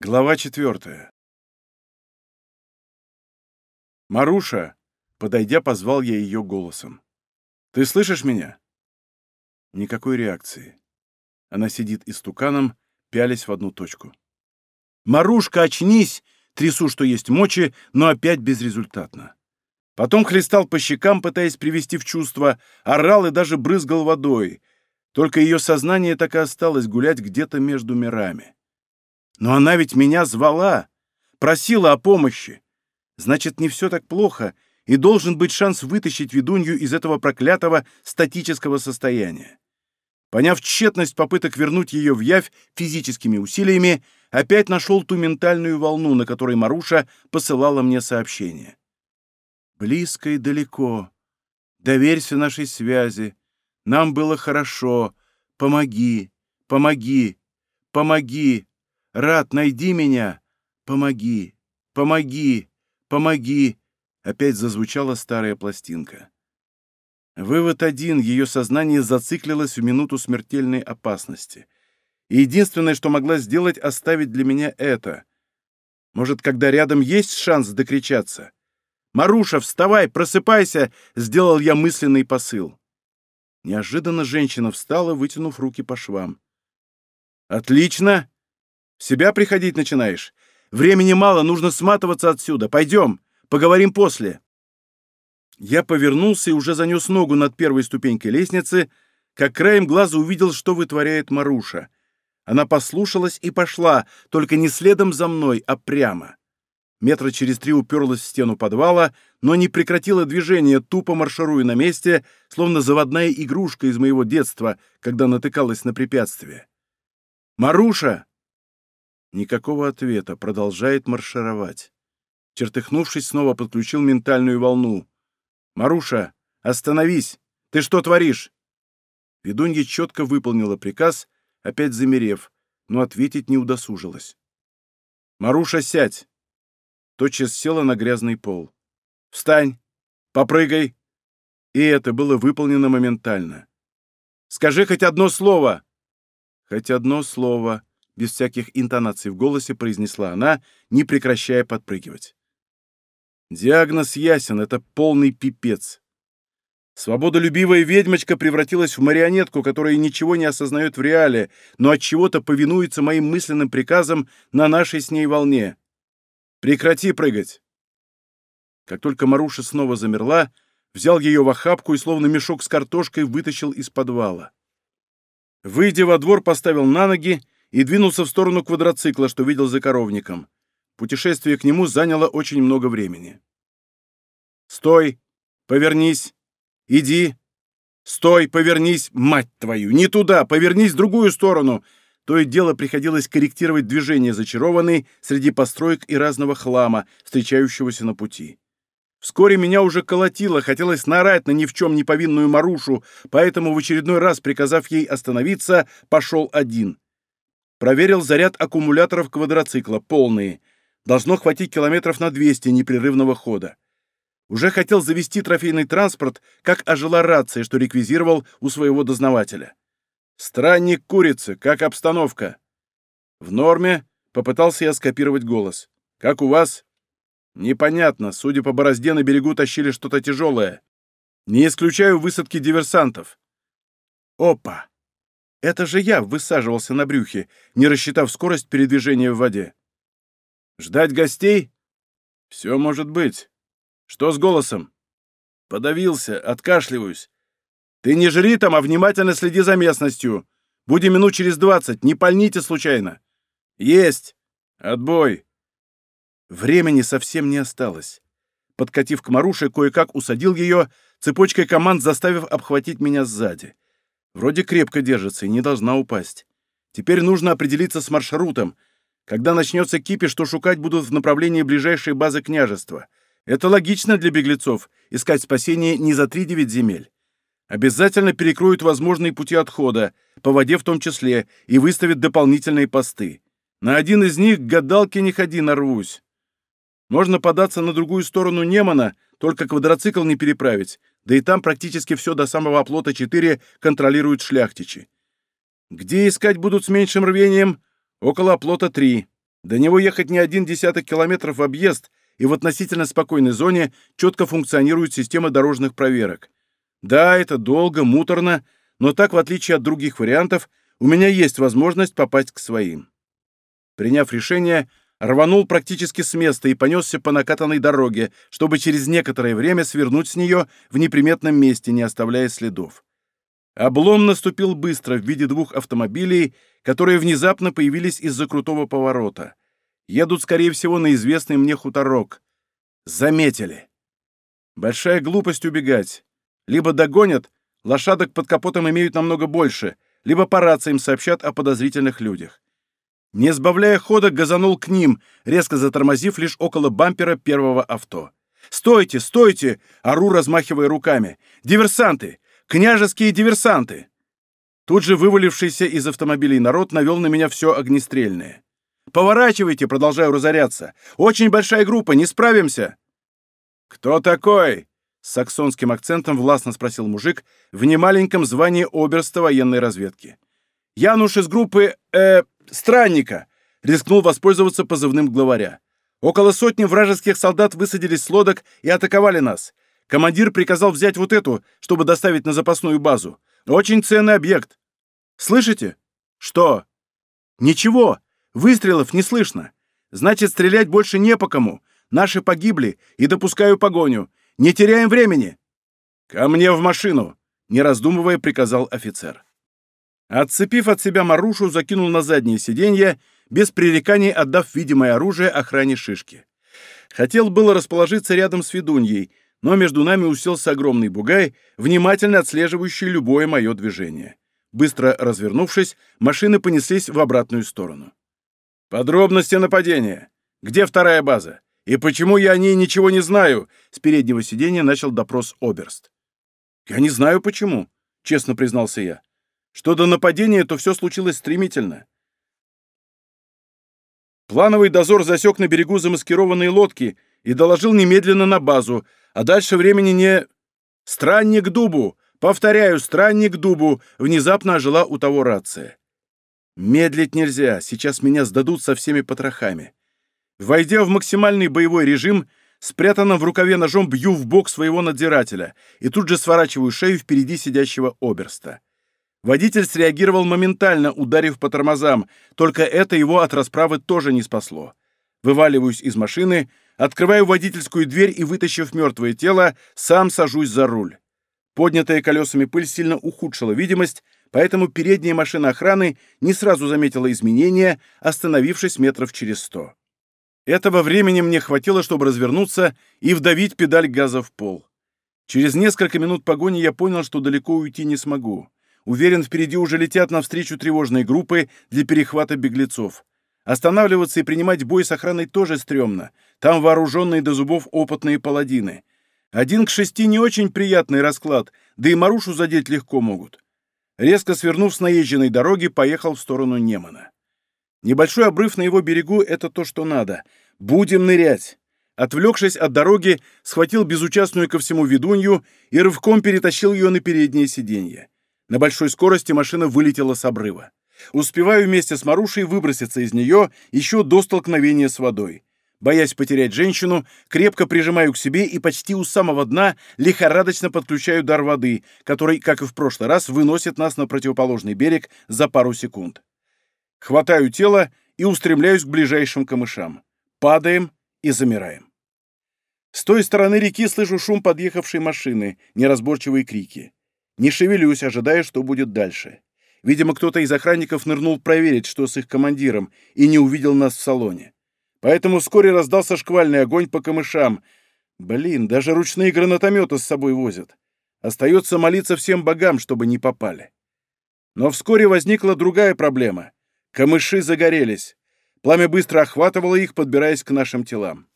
Глава четвертая. «Маруша!» — подойдя, позвал я ее голосом. «Ты слышишь меня?» Никакой реакции. Она сидит истуканом, пялясь в одну точку. «Марушка, очнись!» — трясу, что есть мочи, но опять безрезультатно. Потом хлестал по щекам, пытаясь привести в чувство, орал и даже брызгал водой. Только ее сознание так и осталось гулять где-то между мирами. Но она ведь меня звала, просила о помощи. Значит, не все так плохо, и должен быть шанс вытащить ведунью из этого проклятого статического состояния. Поняв тщетность попыток вернуть ее в явь физическими усилиями, опять нашел ту ментальную волну, на которой Маруша посылала мне сообщение. «Близко и далеко. Доверься нашей связи. Нам было хорошо. Помоги, помоги, помоги. Рад, найди меня! Помоги! Помоги! Помоги!» Опять зазвучала старая пластинка. Вывод один — ее сознание зациклилось в минуту смертельной опасности. И единственное, что могла сделать, оставить для меня это. Может, когда рядом есть шанс докричаться? «Маруша, вставай, просыпайся!» — сделал я мысленный посыл. Неожиданно женщина встала, вытянув руки по швам. «Отлично! В себя приходить начинаешь? Времени мало, нужно сматываться отсюда. Пойдем, поговорим после». Я повернулся и уже занес ногу над первой ступенькой лестницы, как краем глаза увидел, что вытворяет Маруша. Она послушалась и пошла, только не следом за мной, а прямо. Метра через три уперлась в стену подвала, но не прекратила движение, тупо маршируя на месте, словно заводная игрушка из моего детства, когда натыкалась на препятствие. «Маруша!» Никакого ответа, продолжает маршировать. Чертыхнувшись, снова подключил ментальную волну. «Маруша, остановись! Ты что творишь?» Ведунья четко выполнила приказ, опять замерев, но ответить не удосужилась. «Маруша, сядь!» Тотчас села на грязный пол. «Встань! Попрыгай!» И это было выполнено моментально. «Скажи хоть одно слово!» «Хоть одно слово!» Без всяких интонаций в голосе произнесла она, не прекращая подпрыгивать. Диагноз ясен, это полный пипец. Свободолюбивая ведьмочка превратилась в марионетку, которая ничего не осознает в реале, но от чего-то повинуется моим мысленным приказам на нашей с ней волне. Прекрати прыгать. Как только Маруша снова замерла, взял ее в охапку и словно мешок с картошкой вытащил из подвала. Выйдя во двор, поставил на ноги и двинулся в сторону квадроцикла, что видел за коровником. Путешествие к нему заняло очень много времени. «Стой! Повернись! Иди! Стой! Повернись! Мать твою! Не туда! Повернись в другую сторону!» То и дело приходилось корректировать движение зачарованной среди построек и разного хлама, встречающегося на пути. Вскоре меня уже колотило, хотелось нарать на ни в чем не повинную Марушу, поэтому в очередной раз, приказав ей остановиться, пошел один. Проверил заряд аккумуляторов квадроцикла, полные. Должно хватить километров на 200 непрерывного хода. Уже хотел завести трофейный транспорт, как ожила рация, что реквизировал у своего дознавателя. «Странник курицы, как обстановка?» «В норме», — попытался я скопировать голос. «Как у вас?» «Непонятно. Судя по борозде, на берегу тащили что-то тяжелое. Не исключаю высадки диверсантов». «Опа! Это же я высаживался на брюхе, не рассчитав скорость передвижения в воде. Ждать гостей? Все может быть. Что с голосом? Подавился, откашливаюсь. Ты не жри там, а внимательно следи за местностью. Будем минут через двадцать, не пальните случайно. Есть! Отбой! Времени совсем не осталось. Подкатив к Маруше, кое-как усадил ее, цепочкой команд заставив обхватить меня сзади. Вроде крепко держится и не должна упасть. Теперь нужно определиться с маршрутом. Когда начнется кипиш, то шукать будут в направлении ближайшей базы княжества. Это логично для беглецов — искать спасение не за три-девять земель. Обязательно перекроют возможные пути отхода, по воде в том числе, и выставят дополнительные посты. На один из них гадалки не ходи, нарвусь. Можно податься на другую сторону Немана, только квадроцикл не переправить, да и там практически все до самого оплота 4 контролируют шляхтичи. Где искать будут с меньшим рвением? Около оплота 3. До него ехать не один десяток километров в объезд, и в относительно спокойной зоне четко функционирует система дорожных проверок. Да, это долго, муторно, но так, в отличие от других вариантов, у меня есть возможность попасть к своим. Приняв решение, рванул практически с места и понесся по накатанной дороге, чтобы через некоторое время свернуть с нее в неприметном месте, не оставляя следов. Облом наступил быстро в виде двух автомобилей, которые внезапно появились из-за крутого поворота. Едут, скорее всего, на известный мне хуторок. Заметили. Большая глупость убегать. Либо догонят, лошадок под капотом имеют намного больше, либо по рациям сообщат о подозрительных людях. Не сбавляя хода, газанул к ним, резко затормозив лишь около бампера первого авто. «Стойте, стойте!» — ору, размахивая руками. «Диверсанты! Княжеские диверсанты!» Тут же вывалившийся из автомобилей народ навел на меня все огнестрельное. «Поворачивайте!» — продолжаю разоряться. «Очень большая группа, не справимся!» «Кто такой?» — с саксонским акцентом властно спросил мужик в немаленьком звании оберста военной разведки. «Януш из группы... э... странника!» — рискнул воспользоваться позывным главаря. «Около сотни вражеских солдат высадились с лодок и атаковали нас. Командир приказал взять вот эту, чтобы доставить на запасную базу. Очень ценный объект. Слышите? Что? Ничего. Выстрелов не слышно. Значит, стрелять больше не по кому. Наши погибли, и допускаю погоню. Не теряем времени. Ко мне в машину, не раздумывая, приказал офицер. Отцепив от себя Марушу, закинул на заднее сиденье, без пререканий отдав видимое оружие охране шишки. Хотел было расположиться рядом с ведуньей, но между нами уселся огромный бугай, внимательно отслеживающий любое мое движение. Быстро развернувшись, машины понеслись в обратную сторону. «Подробности нападения. Где вторая база? И почему я о ней ничего не знаю?» С переднего сиденья начал допрос Оберст. «Я не знаю, почему», — честно признался я. «Что до нападения, то все случилось стремительно. Плановый дозор засек на берегу замаскированные лодки и доложил немедленно на базу, а дальше времени не... «Странник дубу! Повторяю, странник дубу!» Внезапно ожила у того рация. Медлить нельзя, сейчас меня сдадут со всеми потрохами. Войдя в максимальный боевой режим, спрятанным в рукаве ножом бью в бок своего надзирателя и тут же сворачиваю шею впереди сидящего оберста. Водитель среагировал моментально, ударив по тормозам, только это его от расправы тоже не спасло. Вываливаюсь из машины, Открываю водительскую дверь и, вытащив мертвое тело, сам сажусь за руль. Поднятая колесами пыль сильно ухудшила видимость, поэтому передняя машина охраны не сразу заметила изменения, остановившись метров через сто. Этого времени мне хватило, чтобы развернуться и вдавить педаль газа в пол. Через несколько минут погони я понял, что далеко уйти не смогу. Уверен, впереди уже летят навстречу тревожные группы для перехвата беглецов. Останавливаться и принимать бой с охраной тоже стрёмно. Там вооруженные до зубов опытные паладины. Один к шести не очень приятный расклад, да и Марушу задеть легко могут. Резко свернув с наезженной дороги, поехал в сторону Немана. Небольшой обрыв на его берегу — это то, что надо. Будем нырять. Отвлекшись от дороги, схватил безучастную ко всему ведунью и рывком перетащил ее на переднее сиденье. На большой скорости машина вылетела с обрыва. Успеваю вместе с Марушей выброситься из нее еще до столкновения с водой. Боясь потерять женщину, крепко прижимаю к себе и почти у самого дна лихорадочно подключаю дар воды, который, как и в прошлый раз, выносит нас на противоположный берег за пару секунд. Хватаю тело и устремляюсь к ближайшим камышам. Падаем и замираем. С той стороны реки слышу шум подъехавшей машины, неразборчивые крики. Не шевелюсь, ожидая, что будет дальше. Видимо, кто-то из охранников нырнул проверить, что с их командиром, и не увидел нас в салоне. Поэтому вскоре раздался шквальный огонь по камышам. Блин, даже ручные гранатометы с собой возят. Остается молиться всем богам, чтобы не попали. Но вскоре возникла другая проблема. Камыши загорелись. Пламя быстро охватывало их, подбираясь к нашим телам.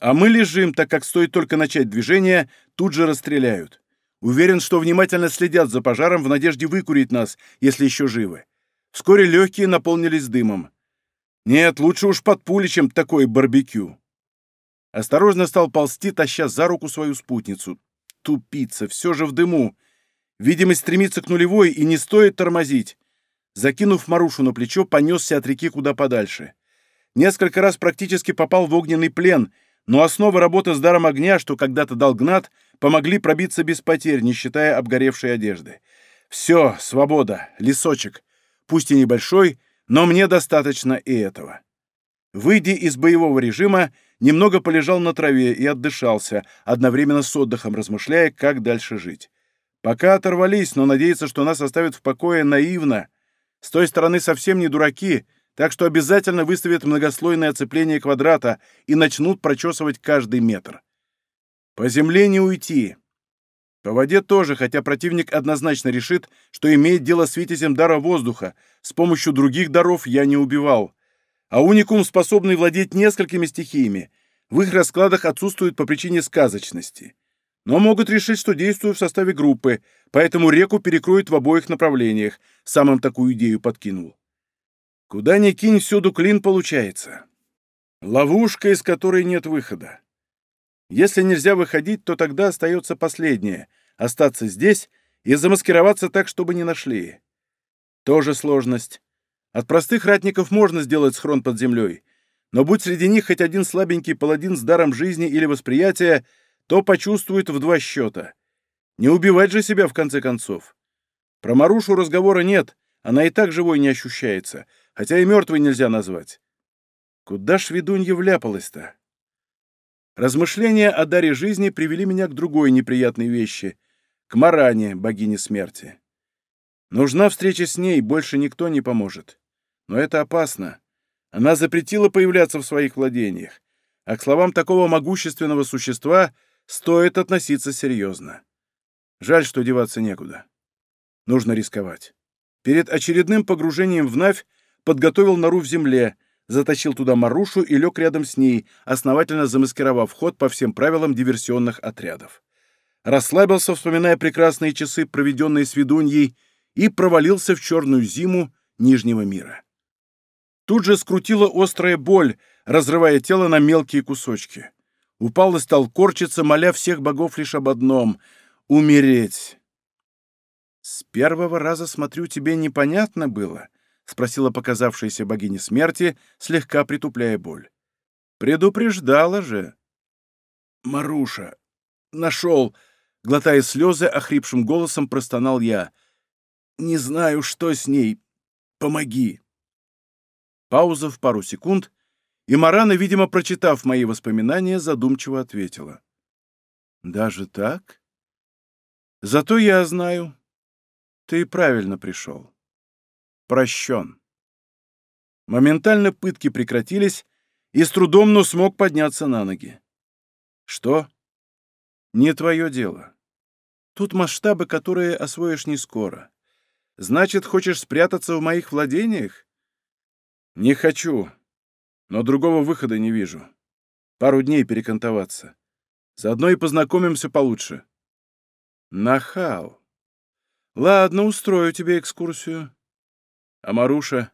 А мы лежим, так как стоит только начать движение, тут же расстреляют. Уверен, что внимательно следят за пожаром в надежде выкурить нас, если еще живы. Вскоре легкие наполнились дымом. Нет, лучше уж под пули, чем такое барбекю. Осторожно стал ползти, таща за руку свою спутницу. Тупица, все же в дыму. Видимость стремится к нулевой, и не стоит тормозить. Закинув Марушу на плечо, понесся от реки куда подальше. несколько раз практически попал в огненный плен, но основы работы с даром огня, что когда-то дал Гнат, помогли пробиться без потерь, не считая обгоревшей одежды. Все, свобода, лесочек. Пусть и небольшой, но мне достаточно и этого. Выйдя из боевого режима, немного полежал на траве и отдышался, одновременно с отдыхом размышляя, как дальше жить. Пока оторвались, но надеяться, что нас оставят в покое, наивно. С той стороны совсем не дураки, так что обязательно выставят многослойное оцепление квадрата и начнут прочесывать каждый метр. По земле не уйти. По воде тоже, хотя противник однозначно решит, что имеет дело с витязем дара воздуха, с помощью других даров я не убивал. А уникум, способный владеть несколькими стихиями, в их раскладах отсутствует по причине сказочности. Но могут решить, что действую в составе группы, поэтому реку перекроют в обоих направлениях, сам им такую идею подкинул. Куда ни кинь, всюду клин получается. Ловушка, из которой нет выхода. Если нельзя выходить, то тогда остается последнее — остаться здесь и замаскироваться так, чтобы не нашли. Тоже сложность. От простых ратников можно сделать схрон под землей, но будь среди них хоть один слабенький паладин с даром жизни или восприятия, то почувствует в два счета. Не убивать же себя, в конце концов. Про Марушу разговора нет, она и так живой не ощущается, хотя и мертвой нельзя назвать. Куда ж ведунья вляпалась-то? Размышления о даре жизни привели меня к другой неприятной вещи — к Маране, богине смерти. Нужна встреча с ней, больше никто не поможет. Но это опасно. Она запретила появляться в своих владениях, а к словам такого могущественного существа стоит относиться серьезно. Жаль, что деваться некуда. Нужно рисковать. Перед очередным погружением в Навь подготовил нору в земле, затащил туда Марушу и лег рядом с ней, основательно замаскировав ход по всем правилам диверсионных отрядов. Расслабился, вспоминая прекрасные часы, проведенные с ведуньей, и провалился в черную зиму Нижнего мира. Тут же скрутила острая боль, разрывая тело на мелкие кусочки. Упал и стал корчиться, моля всех богов лишь об одном — умереть. «С первого раза, смотрю, тебе непонятно было», — спросила показавшаяся богиня смерти, слегка притупляя боль. «Предупреждала же». «Маруша! Нашел!» — глотая слезы, охрипшим голосом простонал я. «Не знаю, что с ней. Помоги!» Пауза в пару секунд, и Марана, видимо, прочитав мои воспоминания, задумчиво ответила. «Даже так? Зато я знаю. Ты правильно пришел прощен. Моментально пытки прекратились, и с трудом, но смог подняться на ноги. Что? Не твое дело. Тут масштабы, которые освоишь не скоро. Значит, хочешь спрятаться в моих владениях? Не хочу, но другого выхода не вижу. Пару дней перекантоваться. Заодно и познакомимся получше. Нахал. Ладно, устрою тебе экскурсию. А Маруша?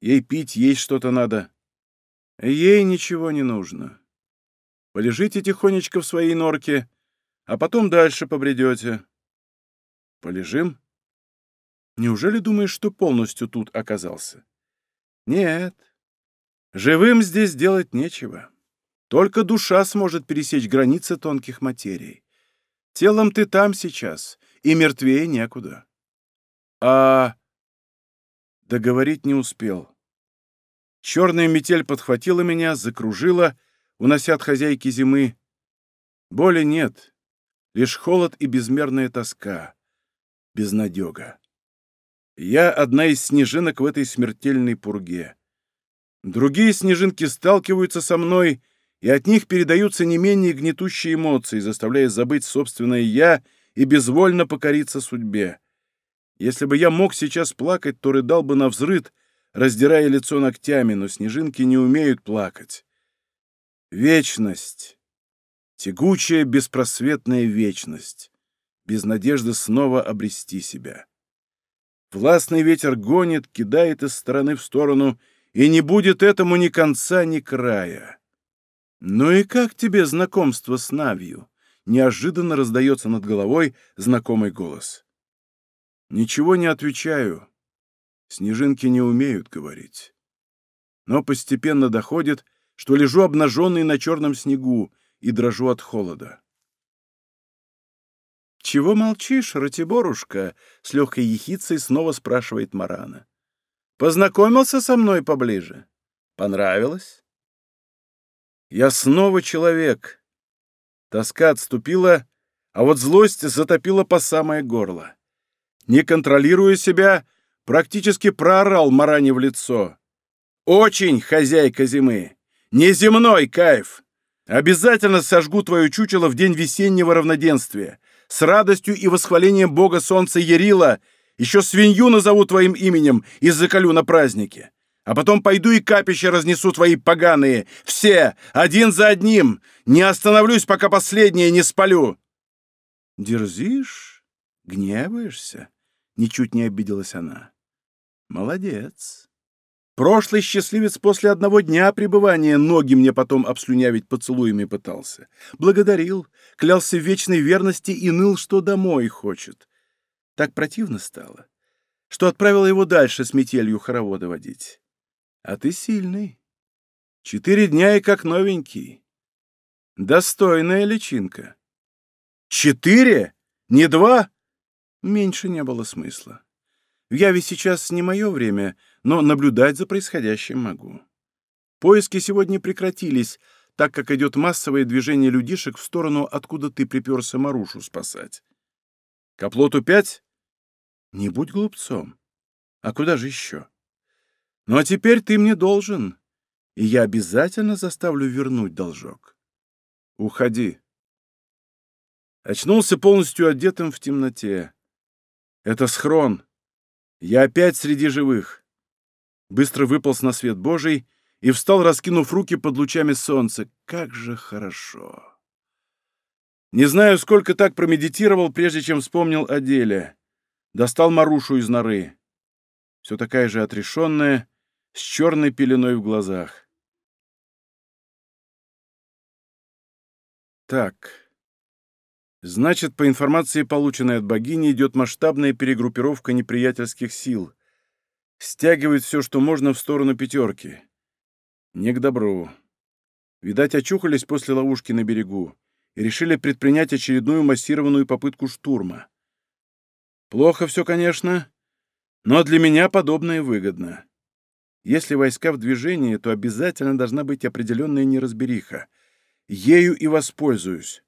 Ей пить, есть что-то надо. Ей ничего не нужно. Полежите тихонечко в своей норке, а потом дальше побредете. Полежим? Неужели думаешь, что полностью тут оказался? Нет. Живым здесь делать нечего. Только душа сможет пересечь границы тонких материй. Телом ты там сейчас, и мертвее некуда. А Договорить не успел. Черная метель подхватила меня, закружила, унося от хозяйки зимы. Боли нет, лишь холод и безмерная тоска, безнадега. Я одна из снежинок в этой смертельной пурге. Другие снежинки сталкиваются со мной, и от них передаются не менее гнетущие эмоции, заставляя забыть собственное «я» и безвольно покориться судьбе. Если бы я мог сейчас плакать, то рыдал бы на взрыд, раздирая лицо ногтями, но снежинки не умеют плакать. Вечность. Тягучая, беспросветная вечность. Без надежды снова обрести себя. Властный ветер гонит, кидает из стороны в сторону, и не будет этому ни конца, ни края. «Ну и как тебе знакомство с Навью?» Неожиданно раздается над головой знакомый голос. Ничего не отвечаю. Снежинки не умеют говорить. но постепенно доходит, что лежу обнаженный на черном снегу и дрожу от холода. «Чего молчишь, Ратиборушка?» — с легкой ехицей снова спрашивает Марана. «Познакомился со мной поближе? Понравилось?» «Я снова человек». Тоска отступила, а вот злость затопила по самое горло. Не контролируя себя, практически проорал Маране в лицо. «Очень, хозяйка зимы! Неземной кайф! Обязательно сожгу твое чучело в день весеннего равноденствия. С радостью и восхвалением бога солнца Ярила еще свинью назову твоим именем и заколю на празднике. А потом пойду и капища разнесу твои поганые. Все, один за одним. Не остановлюсь, пока последнее не спалю. Дерзишь? Гневаешься? Ничуть не обиделась она. Молодец. Прошлый счастливец после одного дня пребывания ноги мне потом обслюнявить поцелуями пытался. Благодарил, клялся в вечной верности и ныл, что домой хочет. Так противно стало, что отправила его дальше с метелью хоровода водить. А ты сильный. Четыре дня и как новенький. Достойная личинка. Четыре? Не два? Меньше не было смысла. В Яве сейчас не мое время, но наблюдать за происходящим могу. Поиски сегодня прекратились, так как идет массовое движение людишек в сторону, откуда ты приперся Марушу спасать. К оплоту пять? Не будь глупцом. А куда же еще? Ну а теперь ты мне должен, и я обязательно заставлю вернуть должок. Уходи. Очнулся полностью одетым в темноте. Это схрон. Я опять среди живых. Быстро выполз на свет Божий и встал, раскинув руки под лучами солнца. Как же хорошо! Не знаю, сколько так промедитировал, прежде чем вспомнил о деле. Достал Марушу из норы. Все такая же отрешенная, с черной пеленой в глазах. Так... Значит, по информации, полученной от богини, идет масштабная перегруппировка неприятельских сил. Стягивает все, что можно, в сторону пятерки. Не к добру. Видать, очухались после ловушки на берегу и решили предпринять очередную массированную попытку штурма. Плохо все, конечно, но для меня подобное выгодно. Если войска в движении, то обязательно должна быть определенная неразбериха. Ею и воспользуюсь.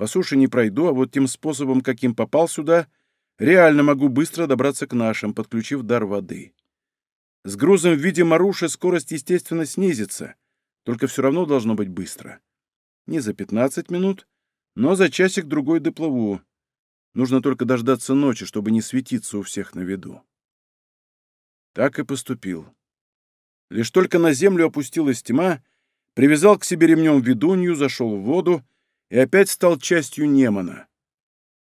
По суше не пройду, а вот тем способом, каким попал сюда, реально могу быстро добраться к нашим, подключив дар воды. С грузом в виде маруши скорость, естественно, снизится, только все равно должно быть быстро. Не за 15 минут, но за часик-другой доплыву. Нужно только дождаться ночи, чтобы не светиться у всех на виду. Так и поступил. Лишь только на землю опустилась тьма, привязал к себе ремнем ведунью, зашел в воду и опять стал частью Немана.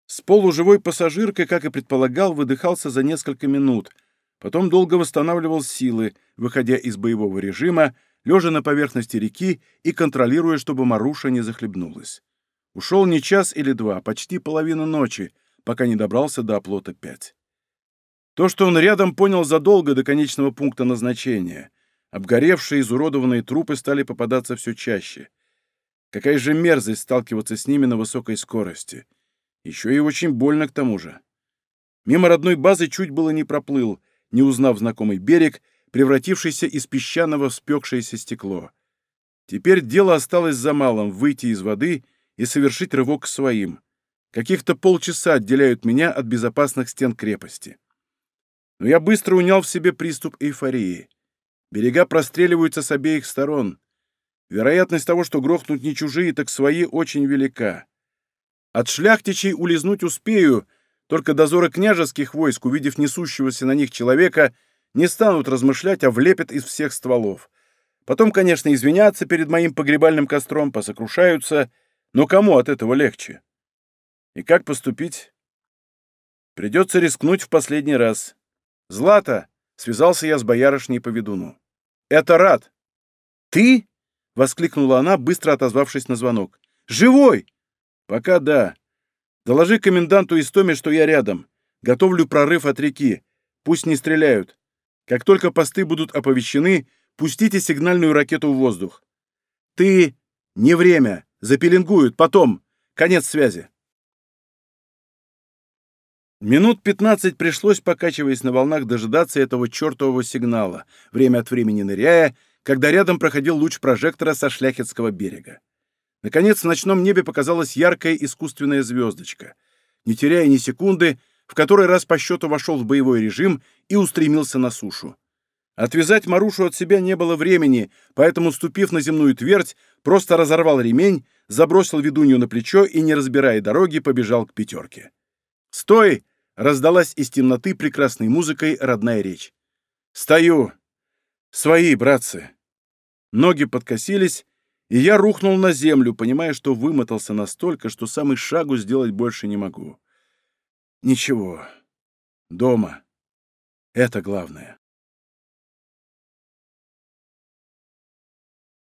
С полуживой пассажиркой, как и предполагал, выдыхался за несколько минут, потом долго восстанавливал силы, выходя из боевого режима, лежа на поверхности реки и контролируя, чтобы Маруша не захлебнулась. Ушел не час или два, почти половина ночи, пока не добрался до оплота 5. То, что он рядом, понял задолго до конечного пункта назначения. Обгоревшие, изуродованные трупы стали попадаться все чаще. Какая же мерзость сталкиваться с ними на высокой скорости. Еще и очень больно к тому же. Мимо родной базы чуть было не проплыл, не узнав знакомый берег, превратившийся из песчаного в спекшееся стекло. Теперь дело осталось за малым — выйти из воды и совершить рывок к своим. Каких-то полчаса отделяют меня от безопасных стен крепости. Но я быстро унял в себе приступ эйфории. Берега простреливаются с обеих сторон. Вероятность того, что грохнут не чужие, так свои, очень велика. От шляхтичей улизнуть успею, только дозоры княжеских войск, увидев несущегося на них человека, не станут размышлять, а влепят из всех стволов. Потом, конечно, извинятся перед моим погребальным костром, посокрушаются, но кому от этого легче? И как поступить? Придется рискнуть в последний раз. «Злата!» — связался я с боярышней по ведуну. «Это рад!» «Ты?» — воскликнула она, быстро отозвавшись на звонок. «Живой!» «Пока да. Доложи коменданту Истоме, что я рядом. Готовлю прорыв от реки. Пусть не стреляют. Как только посты будут оповещены, Пустите сигнальную ракету в воздух. Ты... Не время. Запеленгуют. Потом. Конец связи. Минут пятнадцать пришлось, покачиваясь на волнах, дожидаться этого чертового сигнала, время от времени ныряя, когда рядом проходил луч прожектора со шляхетского берега. Наконец, в ночном небе показалась яркая искусственная звездочка. Не теряя ни секунды, в который раз по счету вошел в боевой режим и устремился на сушу. Отвязать Марушу от себя не было времени, поэтому, ступив на земную твердь, просто разорвал ремень, забросил ведунью на плечо и, не разбирая дороги, побежал к пятерке. «Стой!» — раздалась из темноты прекрасной музыкой родная речь. «Стою! Свои, братцы!» Ноги подкосились, и я рухнул на землю, понимая, что вымотался настолько, что сам и шагу сделать больше не могу. Ничего. Дома. Это главное.